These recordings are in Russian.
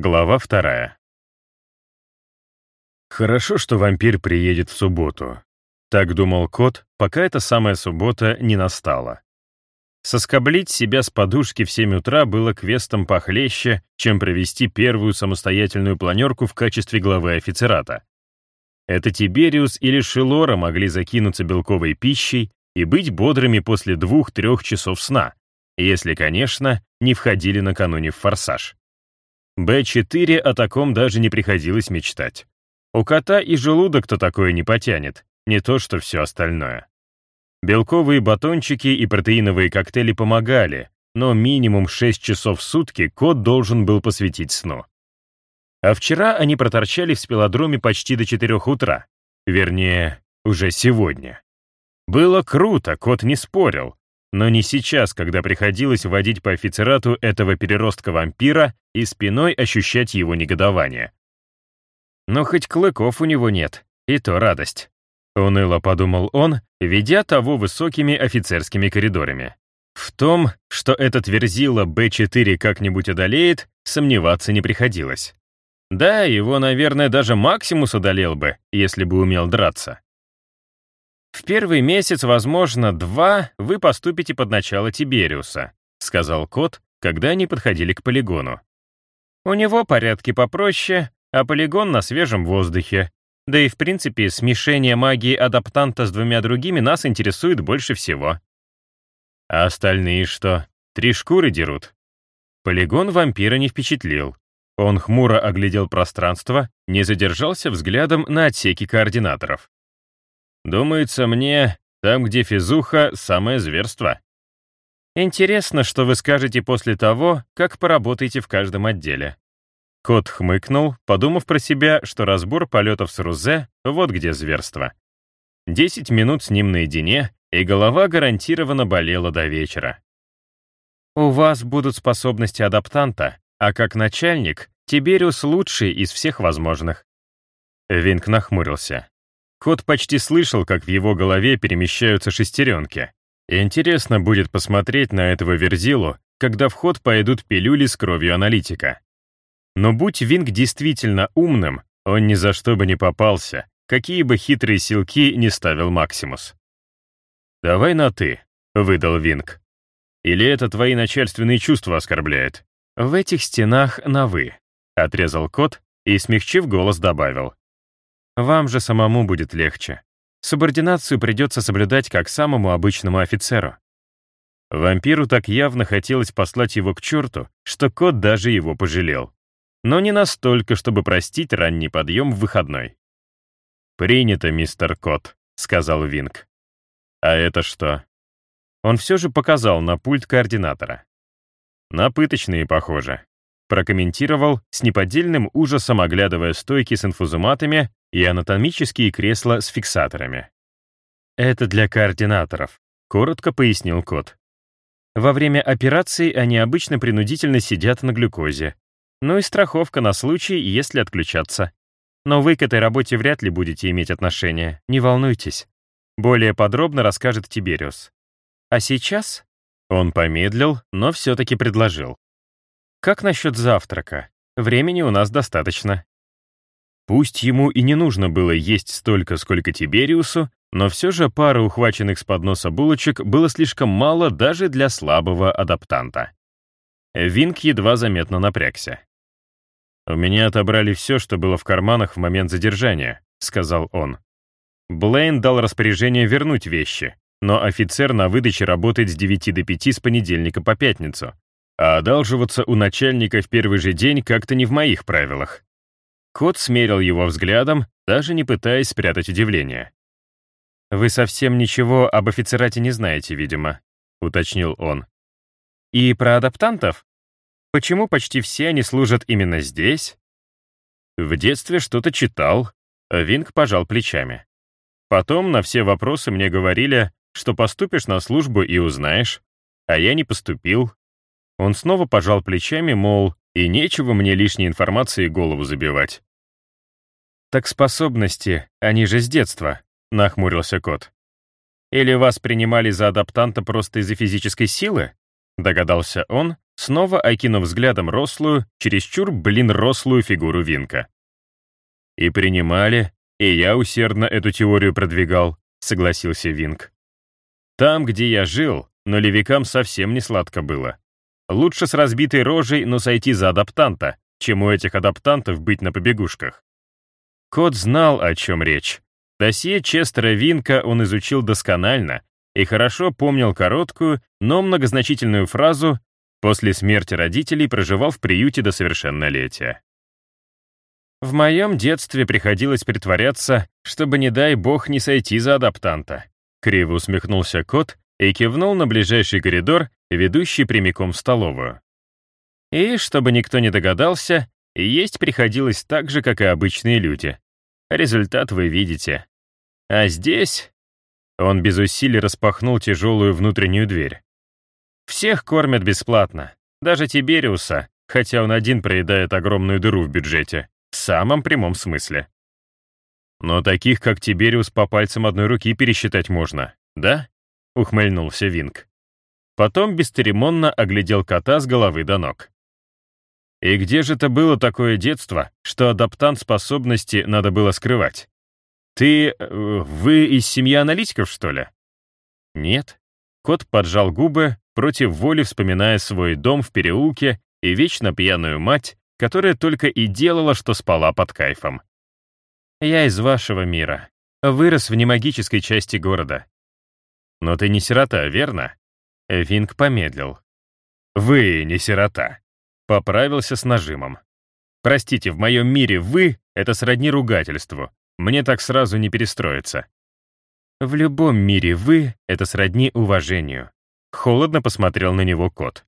Глава вторая. Хорошо, что вампир приедет в субботу. Так думал кот, пока эта самая суббота не настала. Соскоблить себя с подушки в 7 утра было квестом похлеще, чем провести первую самостоятельную планерку в качестве главы офицерата. Это Тибериус или Шилора могли закинуться белковой пищей и быть бодрыми после двух-трех часов сна, если, конечно, не входили накануне в форсаж. Б4 о таком даже не приходилось мечтать. У кота и желудок-то такое не потянет, не то что все остальное. Белковые батончики и протеиновые коктейли помогали, но минимум 6 часов в сутки кот должен был посвятить сну. А вчера они проторчали в спелодроме почти до 4 утра. Вернее, уже сегодня. Было круто, кот не спорил, но не сейчас, когда приходилось водить по офицерату этого переростка-вампира и спиной ощущать его негодование. Но хоть клыков у него нет, и то радость. Уныло подумал он, ведя того высокими офицерскими коридорами. В том, что этот верзила Б4 как-нибудь одолеет, сомневаться не приходилось. Да, его, наверное, даже Максимус одолел бы, если бы умел драться. «В первый месяц, возможно, два, вы поступите под начало Тибериуса», сказал кот, когда они подходили к полигону. «У него порядки попроще, а полигон на свежем воздухе. Да и в принципе, смешение магии адаптанта с двумя другими нас интересует больше всего». «А остальные что, три шкуры дерут?» Полигон вампира не впечатлил. Он хмуро оглядел пространство, не задержался взглядом на отсеки координаторов. Думается мне, там, где физуха, самое зверство. Интересно, что вы скажете после того, как поработаете в каждом отделе. Кот хмыкнул, подумав про себя, что разбор полетов с Рузе — вот где зверство. Десять минут с ним наедине, и голова гарантированно болела до вечера. У вас будут способности адаптанта, а как начальник, Тибериус лучший из всех возможных. Винк нахмурился. Кот почти слышал, как в его голове перемещаются шестеренки. Интересно будет посмотреть на этого Верзилу, когда в ход пойдут пилюли с кровью аналитика. Но будь Винг действительно умным, он ни за что бы не попался, какие бы хитрые силки не ставил Максимус. «Давай на «ты», — выдал Винг. «Или это твои начальственные чувства оскорбляет?» «В этих стенах на «вы», — отрезал кот и, смягчив голос, добавил. Вам же самому будет легче. Субординацию придется соблюдать как самому обычному офицеру. Вампиру так явно хотелось послать его к черту, что кот даже его пожалел. Но не настолько, чтобы простить ранний подъем в выходной. «Принято, мистер Кот», — сказал Винг. «А это что?» Он все же показал на пульт координатора. На пыточные, похоже. Прокомментировал, с неподдельным ужасом оглядывая стойки с инфузуматами и анатомические кресла с фиксаторами. «Это для координаторов», — коротко пояснил кот. «Во время операции они обычно принудительно сидят на глюкозе. Ну и страховка на случай, если отключаться. Но вы к этой работе вряд ли будете иметь отношение, не волнуйтесь. Более подробно расскажет Тибериус. А сейчас...» Он помедлил, но все-таки предложил. «Как насчет завтрака? Времени у нас достаточно. Пусть ему и не нужно было есть столько, сколько Тибериусу, но все же пара ухваченных с подноса булочек было слишком мало даже для слабого адаптанта. Винк едва заметно напрягся. «У меня отобрали все, что было в карманах в момент задержания», — сказал он. Блейн дал распоряжение вернуть вещи, но офицер на выдаче работает с 9 до 5 с понедельника по пятницу, а одалживаться у начальника в первый же день как-то не в моих правилах. Кот смерил его взглядом, даже не пытаясь спрятать удивление. «Вы совсем ничего об офицерате не знаете, видимо», — уточнил он. «И про адаптантов? Почему почти все они служат именно здесь?» В детстве что-то читал, Винг пожал плечами. Потом на все вопросы мне говорили, что поступишь на службу и узнаешь, а я не поступил. Он снова пожал плечами, мол, и нечего мне лишней информации голову забивать. «Так способности, они же с детства», — нахмурился кот. «Или вас принимали за адаптанта просто из-за физической силы?» — догадался он, снова окинув взглядом рослую, чересчур, блин, рослую фигуру Винка. «И принимали, и я усердно эту теорию продвигал», — согласился Винк. «Там, где я жил, нулевикам совсем не сладко было. Лучше с разбитой рожей, но сойти за адаптанта, чем у этих адаптантов быть на побегушках». Кот знал, о чем речь. Досье Честера Винка он изучил досконально и хорошо помнил короткую, но многозначительную фразу «после смерти родителей проживал в приюте до совершеннолетия». В моем детстве приходилось притворяться, чтобы, не дай бог, не сойти за адаптанта. Криво усмехнулся кот и кивнул на ближайший коридор, ведущий прямиком в столовую. И, чтобы никто не догадался, есть приходилось так же, как и обычные люди. Результат вы видите. А здесь... Он без усилий распахнул тяжелую внутреннюю дверь. Всех кормят бесплатно, даже Тибериуса, хотя он один проедает огромную дыру в бюджете. В самом прямом смысле. Но таких, как Тибериус, по пальцам одной руки пересчитать можно, да? Ухмыльнулся Винг. Потом бесцеремонно оглядел кота с головы до ног. И где же это было такое детство, что адаптант способности надо было скрывать? Ты... Э, вы из семьи аналитиков, что ли? Нет. Кот поджал губы, против воли вспоминая свой дом в переулке и вечно пьяную мать, которая только и делала, что спала под кайфом. «Я из вашего мира. Вырос в немагической части города». «Но ты не сирота, верно?» Винг помедлил. «Вы не сирота», — поправился с нажимом. «Простите, в моем мире «вы» — это сродни ругательству. Мне так сразу не перестроиться». «В любом мире «вы» — это сродни уважению». Холодно посмотрел на него кот.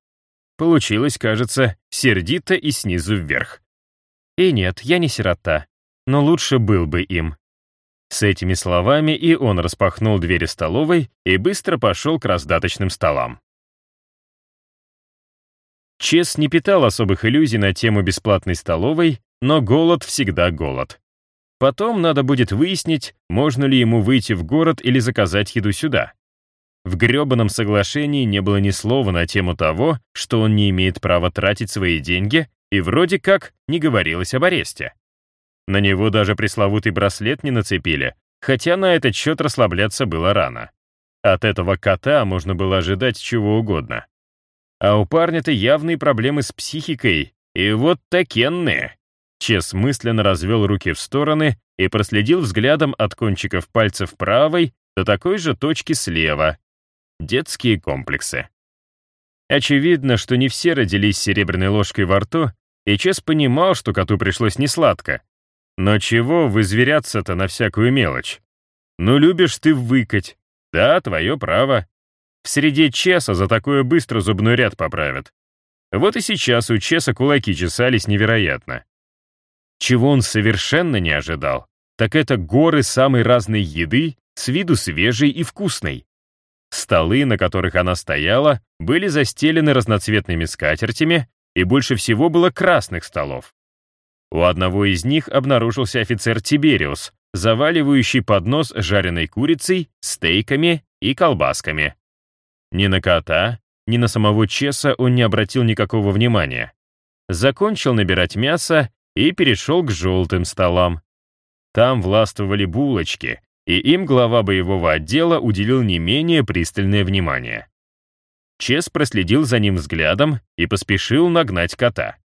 Получилось, кажется, сердито и снизу вверх. И нет, я не сирота, но лучше был бы им. С этими словами и он распахнул двери столовой и быстро пошел к раздаточным столам. Чес не питал особых иллюзий на тему бесплатной столовой, но голод всегда голод. Потом надо будет выяснить, можно ли ему выйти в город или заказать еду сюда. В грёбаном соглашении не было ни слова на тему того, что он не имеет права тратить свои деньги, и вроде как не говорилось об аресте. На него даже пресловутый браслет не нацепили, хотя на этот счет расслабляться было рано. От этого кота можно было ожидать чего угодно. А у парня-то явные проблемы с психикой, и вот такенные. Чес мысленно развел руки в стороны и проследил взглядом от кончиков пальцев правой до такой же точки слева, Детские комплексы. Очевидно, что не все родились серебряной ложкой во рту, и Чес понимал, что коту пришлось несладко. Но чего вызверяться-то на всякую мелочь? Ну, любишь ты выкать. Да, твое право. В среде Чеса за такое быстро зубной ряд поправят. Вот и сейчас у Чеса кулаки чесались невероятно. Чего он совершенно не ожидал, так это горы самой разной еды, с виду свежей и вкусной. Столы, на которых она стояла, были застелены разноцветными скатертями, и больше всего было красных столов. У одного из них обнаружился офицер Тибериус, заваливающий поднос жареной курицей, стейками и колбасками. Ни на кота, ни на самого Чеса он не обратил никакого внимания. Закончил набирать мясо и перешел к желтым столам. Там властвовали булочки, и им глава боевого отдела уделил не менее пристальное внимание. Чес проследил за ним взглядом и поспешил нагнать кота.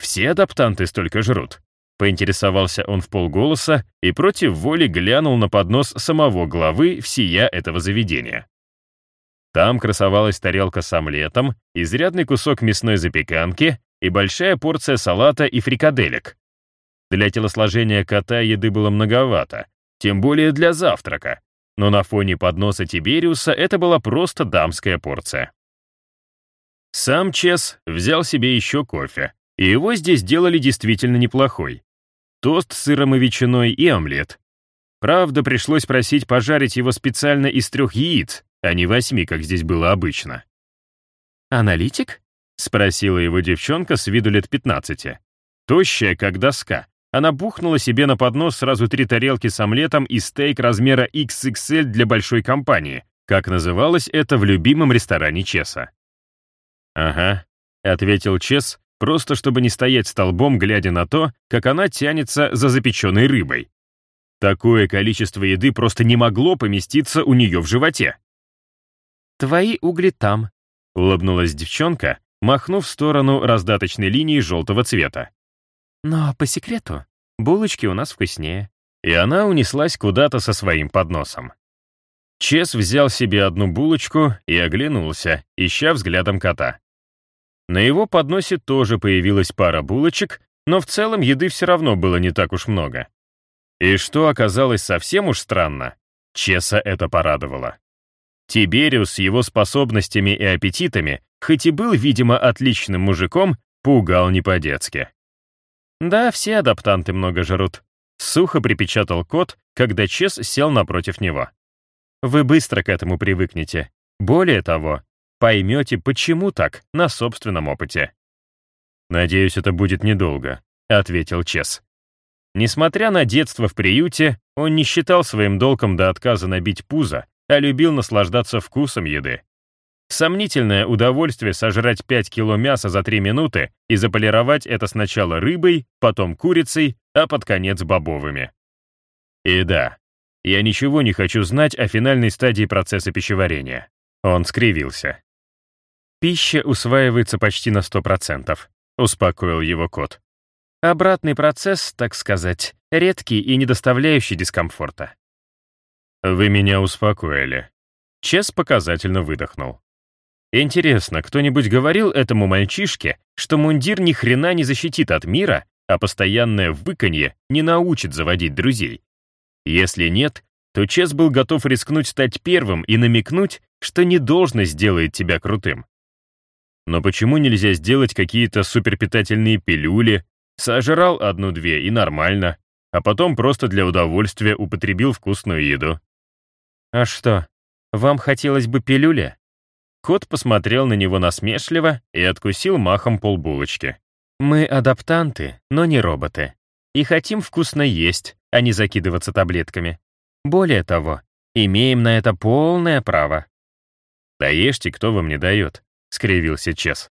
«Все адаптанты столько жрут», — поинтересовался он в полголоса и против воли глянул на поднос самого главы всея этого заведения. Там красовалась тарелка с омлетом, изрядный кусок мясной запеканки и большая порция салата и фрикаделек. Для телосложения кота еды было многовато, тем более для завтрака, но на фоне подноса Тибериуса это была просто дамская порция. Сам Чес взял себе еще кофе, и его здесь делали действительно неплохой. Тост с сыром и ветчиной и омлет. Правда, пришлось просить пожарить его специально из трех яиц, а не восьми, как здесь было обычно. «Аналитик?» — спросила его девчонка с виду лет 15. Тощая, как доска, она бухнула себе на поднос сразу три тарелки с омлетом и стейк размера XXL для большой компании, как называлось это в любимом ресторане Чеса. «Ага, — ответил Чес, просто чтобы не стоять столбом, глядя на то, как она тянется за запеченной рыбой. Такое количество еды просто не могло поместиться у нее в животе. «Твои угли там», — улыбнулась девчонка, махнув в сторону раздаточной линии желтого цвета. «Но по секрету, булочки у нас вкуснее». И она унеслась куда-то со своим подносом. Чес взял себе одну булочку и оглянулся, ища взглядом кота. На его подносе тоже появилась пара булочек, но в целом еды все равно было не так уж много. И что оказалось совсем уж странно, Чеса это порадовало. Тибериус с его способностями и аппетитами, хоть и был, видимо, отличным мужиком, пугал не по-детски. «Да, все адаптанты много жрут», — сухо припечатал кот, когда Чес сел напротив него. «Вы быстро к этому привыкнете. Более того, Поймете, почему так, на собственном опыте. «Надеюсь, это будет недолго», — ответил Чес. Несмотря на детство в приюте, он не считал своим долгом до отказа набить пузо, а любил наслаждаться вкусом еды. Сомнительное удовольствие сожрать 5 кило мяса за 3 минуты и заполировать это сначала рыбой, потом курицей, а под конец бобовыми. И да, я ничего не хочу знать о финальной стадии процесса пищеварения. Он скривился. Пища усваивается почти на 100%, успокоил его кот. Обратный процесс, так сказать, редкий и не доставляющий дискомфорта. Вы меня успокоили. Чес показательно выдохнул. Интересно, кто-нибудь говорил этому мальчишке, что мундир ни хрена не защитит от мира, а постоянное выканье не научит заводить друзей? Если нет, то Чес был готов рискнуть стать первым и намекнуть, что не должность сделает тебя крутым. Но почему нельзя сделать какие-то суперпитательные пилюли, сожрал одну-две и нормально, а потом просто для удовольствия употребил вкусную еду? «А что, вам хотелось бы пилюли?» Кот посмотрел на него насмешливо и откусил махом полбулочки. «Мы адаптанты, но не роботы. И хотим вкусно есть, а не закидываться таблетками. Более того, имеем на это полное право». «Да ешьте, кто вам не дает», — скривился Чес.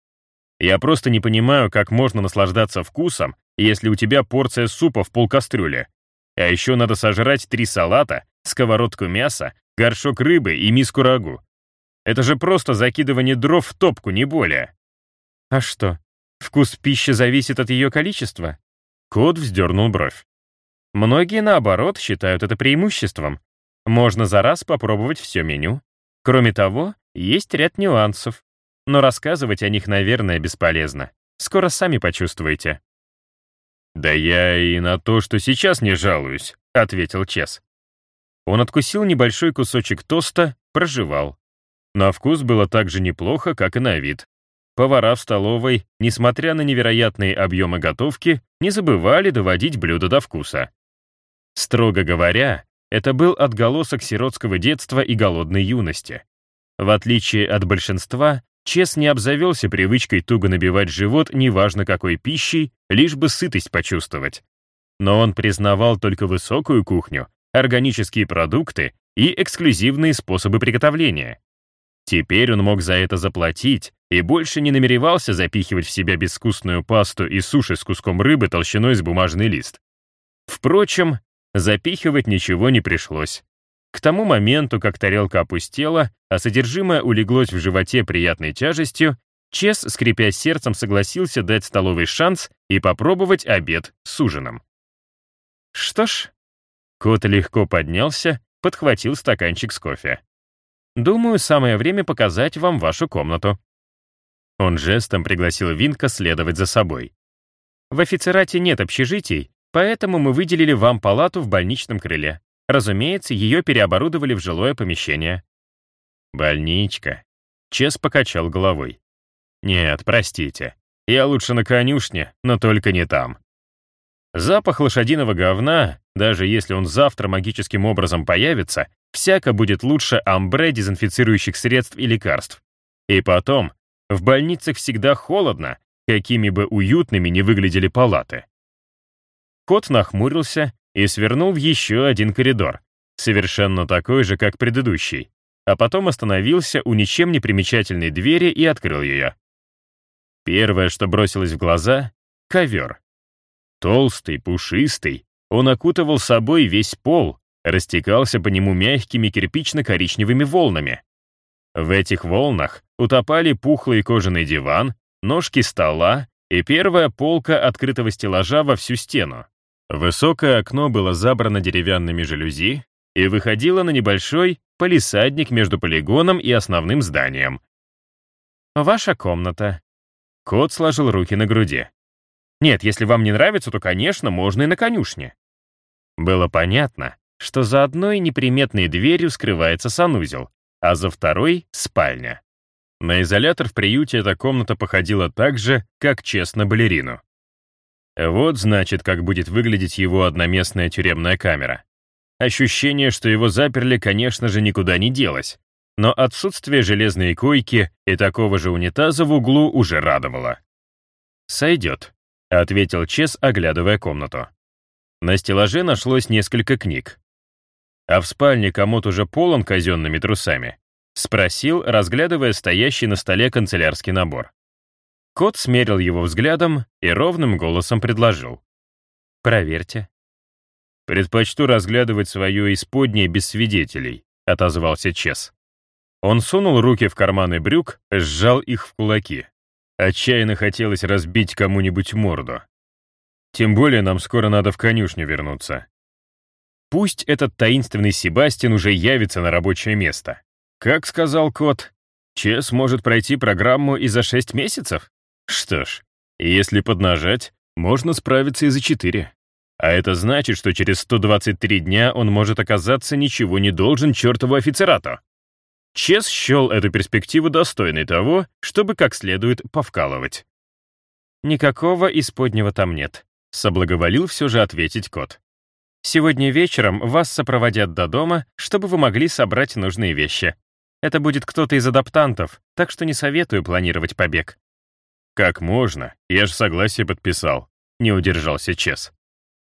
«Я просто не понимаю, как можно наслаждаться вкусом, если у тебя порция супа в полкастрюли. А еще надо сожрать три салата, сковородку мяса, горшок рыбы и миску рагу. Это же просто закидывание дров в топку, не более». «А что, вкус пищи зависит от ее количества?» Кот вздернул бровь. Многие, наоборот, считают это преимуществом. Можно за раз попробовать все меню. Кроме того, есть ряд нюансов но рассказывать о них, наверное, бесполезно. Скоро сами почувствуете». «Да я и на то, что сейчас не жалуюсь», — ответил Чес. Он откусил небольшой кусочек тоста, прожевал. На вкус было так же неплохо, как и на вид. Повара в столовой, несмотря на невероятные объемы готовки, не забывали доводить блюдо до вкуса. Строго говоря, это был отголосок сиротского детства и голодной юности. В отличие от большинства, Чес не обзавелся привычкой туго набивать живот неважно какой пищей, лишь бы сытость почувствовать. Но он признавал только высокую кухню, органические продукты и эксклюзивные способы приготовления. Теперь он мог за это заплатить и больше не намеревался запихивать в себя безвкусную пасту и суши с куском рыбы толщиной с бумажный лист. Впрочем, запихивать ничего не пришлось. К тому моменту, как тарелка опустела, а содержимое улеглось в животе приятной тяжестью, Чес, скрипя сердцем, согласился дать столовый шанс и попробовать обед с ужином. Что ж, кот легко поднялся, подхватил стаканчик с кофе. «Думаю, самое время показать вам вашу комнату». Он жестом пригласил Винка следовать за собой. «В офицерате нет общежитий, поэтому мы выделили вам палату в больничном крыле. Разумеется, ее переоборудовали в жилое помещение. Больничка. Чес покачал головой. Нет, простите. Я лучше на конюшне, но только не там. Запах лошадиного говна, даже если он завтра магическим образом появится, всяко будет лучше амбре дезинфицирующих средств и лекарств. И потом, в больницах всегда холодно, какими бы уютными ни выглядели палаты. Кот нахмурился и свернул в еще один коридор, совершенно такой же, как предыдущий, а потом остановился у ничем не примечательной двери и открыл ее. Первое, что бросилось в глаза — ковер. Толстый, пушистый, он окутывал собой весь пол, растекался по нему мягкими кирпично-коричневыми волнами. В этих волнах утопали пухлый кожаный диван, ножки стола и первая полка открытого стеллажа во всю стену. Высокое окно было забрано деревянными жалюзи и выходило на небольшой полисадник между полигоном и основным зданием. «Ваша комната». Кот сложил руки на груди. «Нет, если вам не нравится, то, конечно, можно и на конюшне». Было понятно, что за одной неприметной дверью скрывается санузел, а за второй — спальня. На изолятор в приюте эта комната походила так же, как честно балерину. Вот, значит, как будет выглядеть его одноместная тюремная камера. Ощущение, что его заперли, конечно же, никуда не делось, но отсутствие железной койки и такого же унитаза в углу уже радовало. «Сойдет», — ответил Чес, оглядывая комнату. На стеллаже нашлось несколько книг. А в спальне комод уже полон казенными трусами. Спросил, разглядывая стоящий на столе канцелярский набор. Кот смерил его взглядом и ровным голосом предложил. «Проверьте». «Предпочту разглядывать свое исподнее без свидетелей», — отозвался Чес. Он сунул руки в карманы брюк, сжал их в кулаки. Отчаянно хотелось разбить кому-нибудь морду. Тем более нам скоро надо в конюшню вернуться. Пусть этот таинственный Себастьян уже явится на рабочее место. Как сказал кот, Чес может пройти программу и за 6 месяцев? Что ж, если поднажать, можно справиться и за 4. А это значит, что через 123 дня он может оказаться ничего не должен чертову офицерату. Чес счел эту перспективу достойной того, чтобы как следует повкалывать. «Никакого исподнего там нет», — соблаговолил все же ответить кот. «Сегодня вечером вас сопроводят до дома, чтобы вы могли собрать нужные вещи. Это будет кто-то из адаптантов, так что не советую планировать побег». «Как можно? Я же согласие подписал», — не удержался Чес.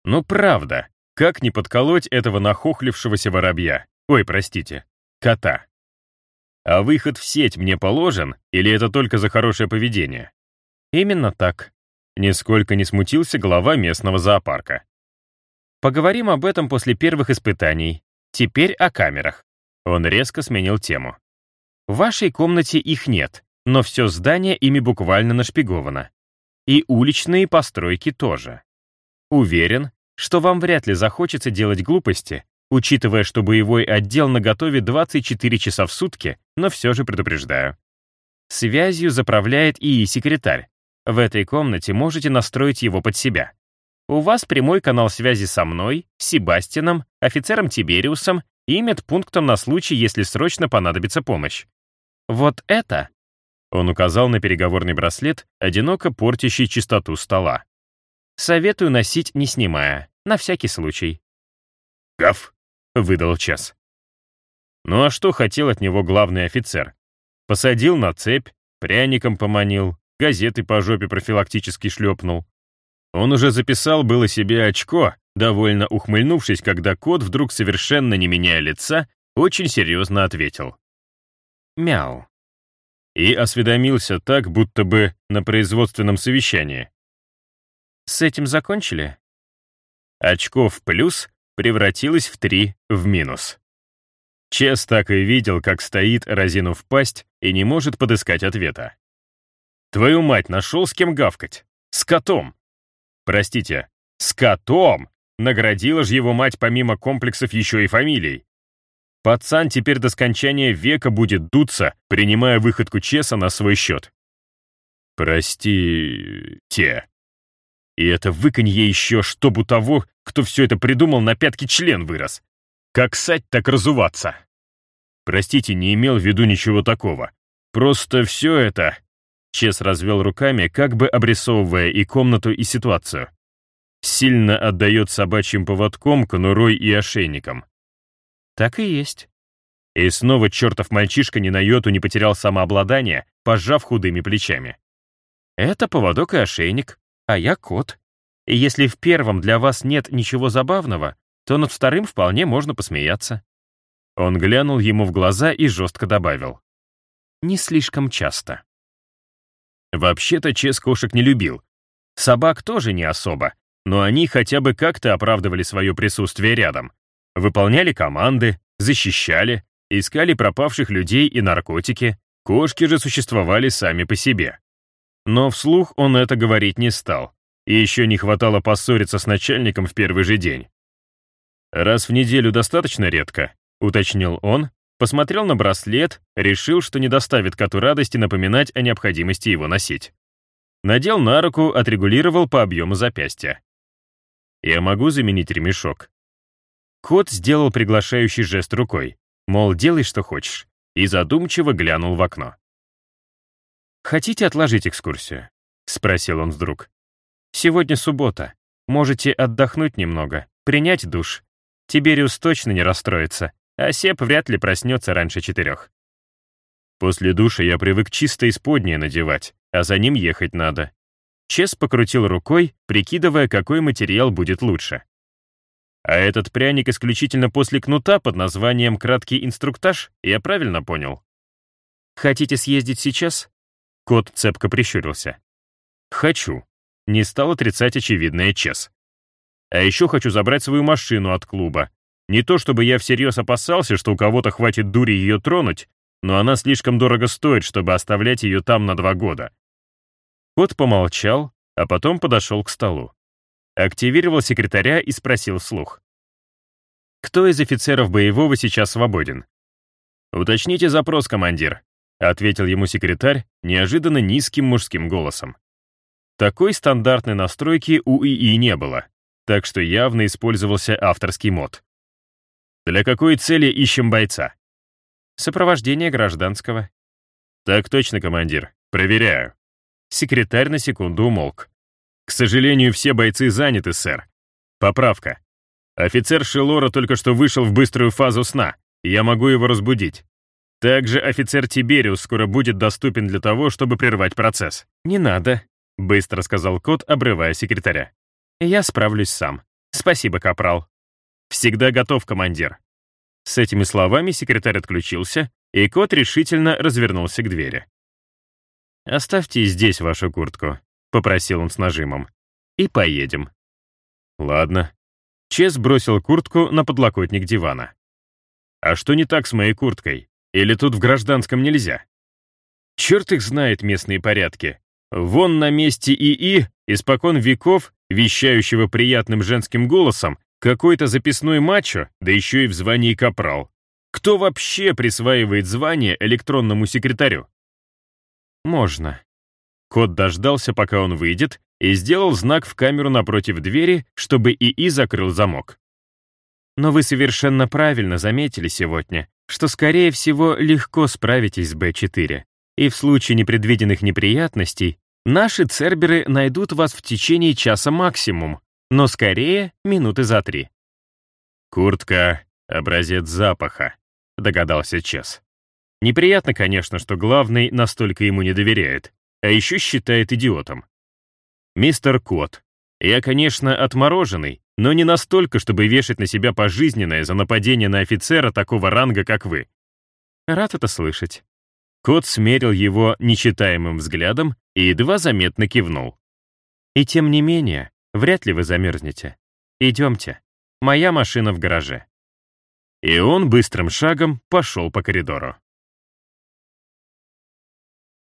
«Ну правда, как не подколоть этого нахохлившегося воробья? Ой, простите, кота. А выход в сеть мне положен, или это только за хорошее поведение?» «Именно так», Нисколько не смутился глава местного зоопарка. Поговорим об этом после первых испытаний. Теперь о камерах. Он резко сменил тему. В вашей комнате их нет, но все здание ими буквально нашпиговано. И уличные постройки тоже. Уверен, что вам вряд ли захочется делать глупости, учитывая, что боевой отдел наготове 24 часа в сутки, но все же предупреждаю. Связью заправляет и секретарь, в этой комнате можете настроить его под себя. У вас прямой канал связи со мной, Себастином, офицером Тибериусом и медпунктом на случай, если срочно понадобится помощь. Вот это... Он указал на переговорный браслет, одиноко портящий чистоту стола. Советую носить, не снимая, на всякий случай. «Гав!» — выдал час. Ну а что хотел от него главный офицер? Посадил на цепь, пряником поманил, газеты по жопе профилактически шлепнул. Он уже записал было себе очко, довольно ухмыльнувшись, когда кот вдруг совершенно не меняя лица, очень серьезно ответил. «Мяу». И осведомился так, будто бы на производственном совещании. «С этим закончили?» Очко в плюс превратилось в три в минус. Чес так и видел, как стоит, разинув пасть, и не может подыскать ответа. Твою мать, нашел с кем гавкать. С котом. Простите, с котом! Наградила же его мать помимо комплексов еще и фамилией. Пацан теперь до скончания века будет дуться, принимая выходку Чеса на свой счет. Простите. И это выканье еще, чтобы у того, кто все это придумал, на пятки член вырос. Как сать, так разуваться. Простите, не имел в виду ничего такого. Просто все это Чес развел руками, как бы обрисовывая и комнату, и ситуацию. Сильно отдает собачьим поводком, конурой и ошейником. Так и есть. И снова чертов мальчишка ни на йоту не потерял самообладание, пожав худыми плечами. Это поводок и ошейник, а я кот. И если в первом для вас нет ничего забавного, то над вторым вполне можно посмеяться. Он глянул ему в глаза и жестко добавил. Не слишком часто. Вообще-то Чес кошек не любил. Собак тоже не особо, но они хотя бы как-то оправдывали свое присутствие рядом. Выполняли команды, защищали, искали пропавших людей и наркотики. Кошки же существовали сами по себе. Но вслух он это говорить не стал. И еще не хватало поссориться с начальником в первый же день. «Раз в неделю достаточно редко», — уточнил он, посмотрел на браслет, решил, что не доставит коту радости напоминать о необходимости его носить. Надел на руку, отрегулировал по объему запястья. «Я могу заменить ремешок?» Кот сделал приглашающий жест рукой, мол, делай, что хочешь, и задумчиво глянул в окно. «Хотите отложить экскурсию?» — спросил он вдруг. «Сегодня суббота. Можете отдохнуть немного, принять душ. Тибериус точно не расстроится, а Сеп вряд ли проснется раньше четырех». После душа я привык чисто исподнее надевать, а за ним ехать надо. Чес покрутил рукой, прикидывая, какой материал будет лучше. А этот пряник исключительно после кнута под названием «краткий инструктаж», я правильно понял? «Хотите съездить сейчас?» Кот цепко прищурился. «Хочу». Не стал отрицать очевидное Чес. «А еще хочу забрать свою машину от клуба. Не то чтобы я всерьез опасался, что у кого-то хватит дури ее тронуть, но она слишком дорого стоит, чтобы оставлять ее там на два года». Кот помолчал, а потом подошел к столу. Активировал секретаря и спросил вслух. «Кто из офицеров боевого сейчас свободен?» «Уточните запрос, командир», — ответил ему секретарь неожиданно низким мужским голосом. Такой стандартной настройки у ИИ не было, так что явно использовался авторский мод. «Для какой цели ищем бойца?» «Сопровождение гражданского». «Так точно, командир. Проверяю». Секретарь на секунду умолк. «К сожалению, все бойцы заняты, сэр. Поправка. Офицер Шелора только что вышел в быструю фазу сна, я могу его разбудить. Также офицер Тибериус скоро будет доступен для того, чтобы прервать процесс. «Не надо», — быстро сказал кот, обрывая секретаря. «Я справлюсь сам. Спасибо, капрал». «Всегда готов, командир». С этими словами секретарь отключился, и кот решительно развернулся к двери. «Оставьте здесь вашу куртку», — попросил он с нажимом. «И поедем». «Ладно». Чес бросил куртку на подлокотник дивана. «А что не так с моей курткой?» Или тут в гражданском нельзя? Черт их знает местные порядки. Вон на месте ИИ, испокон веков, вещающего приятным женским голосом, какой-то записной мачо, да еще и в звании капрал. Кто вообще присваивает звание электронному секретарю? Можно. Кот дождался, пока он выйдет, и сделал знак в камеру напротив двери, чтобы ИИ закрыл замок. Но вы совершенно правильно заметили сегодня, что, скорее всего, легко справитесь с Б4, и в случае непредвиденных неприятностей наши церберы найдут вас в течение часа максимум, но скорее минуты за три. «Куртка — образец запаха», — догадался Чес. Неприятно, конечно, что главный настолько ему не доверяет, а еще считает идиотом. «Мистер Кот, я, конечно, отмороженный, но не настолько, чтобы вешать на себя пожизненное за нападение на офицера такого ранга, как вы. Рад это слышать. Кот смерил его нечитаемым взглядом и едва заметно кивнул. И тем не менее, вряд ли вы замерзнете. Идемте. Моя машина в гараже. И он быстрым шагом пошел по коридору.